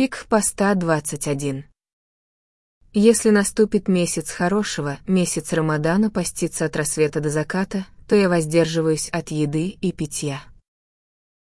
Фиг поста 21. Если наступит месяц хорошего, месяц Рамадана поститься от рассвета до заката, то я воздерживаюсь от еды и питья.